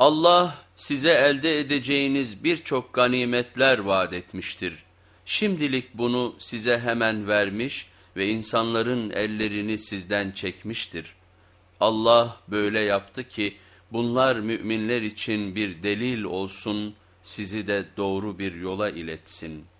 Allah size elde edeceğiniz birçok ganimetler vaat etmiştir. Şimdilik bunu size hemen vermiş ve insanların ellerini sizden çekmiştir. Allah böyle yaptı ki bunlar müminler için bir delil olsun, sizi de doğru bir yola iletsin.''